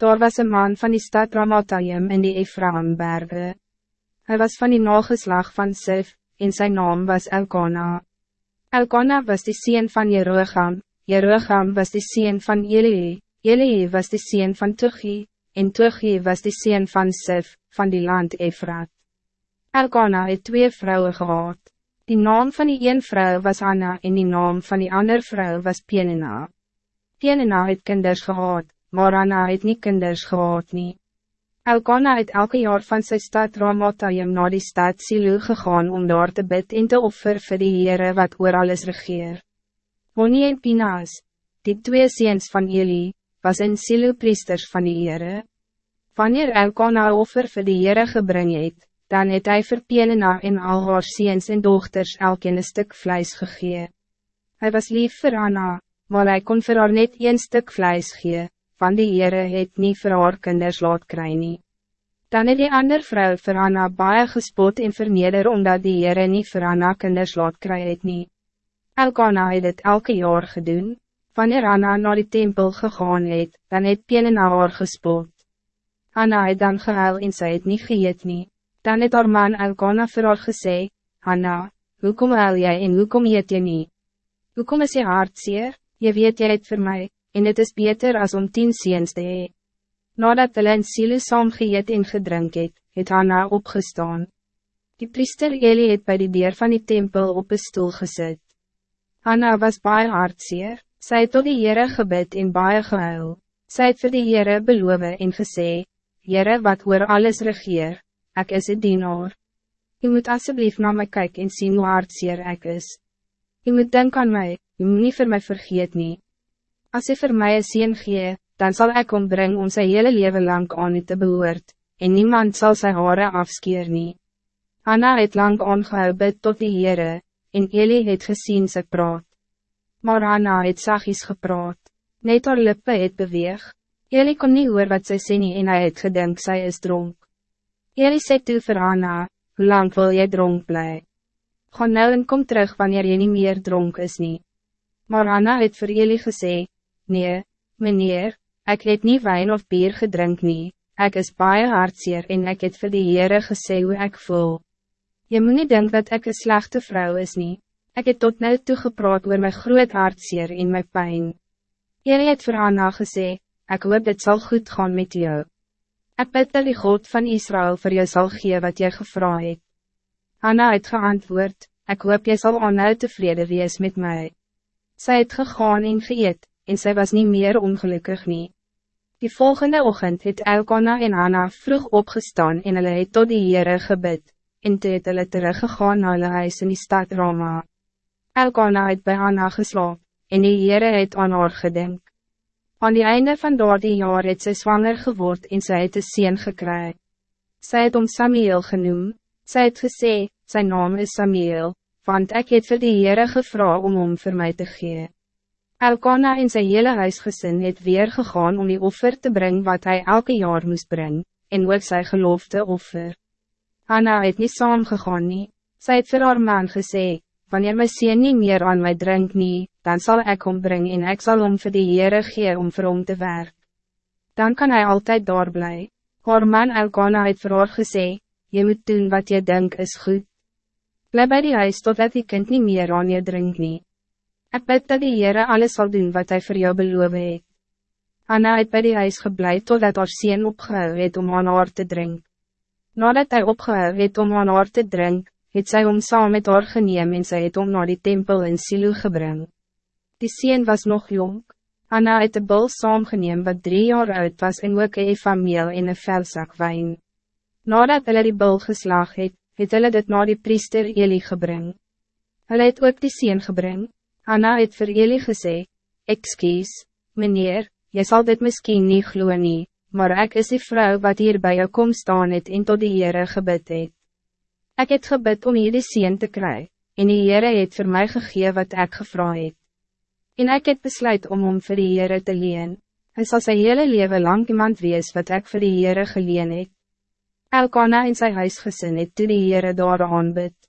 Daar was een man van die stad Ramatayim in die Ephraimberge. Hij was van die nageslag van Sif, en zijn naam was Elkana. Elkana was de sien van Jeroegam, Jeroegam was de sien van Elië, Elië was de sien van Tuchi, en Tuchi was de sien van Sif, van die land Efrat. Elkana het twee vrouwen gehad. Die naam van die een vrouw was Anna en die naam van die andere vrouw was Pienina. Pienina het kinders gehad, maar Anna het nie kinders gehad nie. Elkana het elke jaar van sy stad Ramatayim na die stad Silo gegaan om daar te bid en te offer vir die Heere wat oor alles regeer. Honnie en Pinaas, die twee seens van Eli, was in Silo priesters van die Heere. Wanneer Elkana offer vir die Heere gebring het, dan het hy vir Pelena en al haar seens en dochters elk een stuk vlijs gegee. Hij was lief vir Anna, maar hij kon vir haar net een stuk vlijs gee, van die Heere het nie vir haar kinders laat kry nie. Dan het die ander vrou vir Anna baie gespot en verneder omdat die Heere nie vir Anna kinders laat kry het nie. Elkana het het elke jaar gedoen, wanneer Anna naar die tempel gegaan het, dan het Pelena haar gespot. Anna het dan gehuil en sy het nie geëet nie. Dan het haar man Elkana vir haar gesê, Hanna, hoekom huil jy en hoekom eet jy nie? Hoekom is jy hartseer, jy weet jy het vir my, en het is beter als om tien seens te hee. Nadat hulle in Silo saam geëet en gedrink het, het Hanna opgestaan. Die priester Eli het bij die deur van die tempel op een stoel gezet. Hanna was baie hartseer, sy het tot die Heere gebid en baie gehuil. Sy het vir die Heere beloof en gesê, Heere wat oor alles regeer, ik is het dienaar. Je moet alsjeblieft naar mij kijken en zien hoe hartseer ik is. Je moet denken aan mij, je moet niet voor mij vergeet niet. Als je voor mij een zin gee, dan zal ik ombrengen om zijn hele leven lang aan u te behoort, en niemand zal zijn haren afskeer niet. Anna het lang aangehou tot die Heere, en Eli het gezien ze praat. Maar Anna het zachtjes gepraat, net haar lippe het beweeg. Eli kon niet hoor wat zij sê nie en hy het gedink sy is dronk. Jullie sê toe vir Anna, hoe lang wil jy dronk bly? Ga nou en kom terug wanneer jy niet meer dronk is nie. Maar Anna het vir jullie gesê, nee, meneer, ik het niet wijn of bier gedrink nie, ek is baie hartseer en ek het vir die Heere gesê hoe ek voel. Je moet niet denken dat ik een slechte vrouw is nie, ek het tot nou toe gepraat oor my groot hartseer en my pijn. Jullie het vir Anna gesê, ek hoop dit zal goed gaan met jou. Ik bid dat die God van Israël voor jou zal gee wat jy gevra het. Anna het geantwoord, ik hoop jy sal aanhou tevrede wees met mij. Zij het gegaan en geëet, en zij was niet meer ongelukkig nie. Die volgende ochtend het Elkana en Anna vroeg opgestaan en hulle het tot die Heere gebid, en toe het hulle teruggegaan na hulle huis in die stad Roma. Elkana het bij Anna geslaap, en die Heere het aan haar gedenk. Aan die einde van die jaar het sy zwanger geword en sy het een sien gekry. Sy het om Samuel genoem, sy het gesê, sy naam is Samuel, want ik het vir die Heere gevra om hom vir my te gee. Elkana en sy hele huisgesin het weer gegaan om die offer te brengen wat hij elke jaar moest brengen, en ook sy gelofte offer. Anna het niet saam gegaan nie, sy het vir haar man gesê, wanneer my sien nie meer aan my drink nie, dan zal ik ombrengen en ik zal om vir die Heere gee om vir hom te werk. Dan kan hij altijd daar bly. Haar man Elkana het vir haar gesê, jy moet doen wat je denkt is goed. Bly by die huis totdat die kind niet meer aan je drink nie. Ek bid dat die Heere alles zal doen wat hij voor jou beloof het. Anna het by die huis geblei totdat haar sien opgehou het om aan haar te drink. Nadat hij opgehou het om aan haar te drink, het sy om saam met haar geneem en sy het om naar die tempel in Silo gebring. Die sien was nog jong, Anna het de bul saamgeneem wat drie jaar oud was en ook een fameel en een velzak wijn. Nadat hulle die bul geslaag het, het hulle dit na die priester Eli gebring. Hulle het ook die sien gebring, Anna het vir Eli gesê, Excuse, meneer, jy sal dit miskien nie glo nie, maar ik is die vrouw wat hier bij jou kom staan het en tot die Heere gebid het. Ik het gebid om jullie zien te krijgen, en die Heere het voor mij gegeven wat ik gevraagd het. En ik het besluit om om voor die Heere te leen. Hij zal zijn hele leven lang iemand wees wat ik voor die Heere geleen het. Elkana in zijn huisgezin het toe die Heere daar aanbid.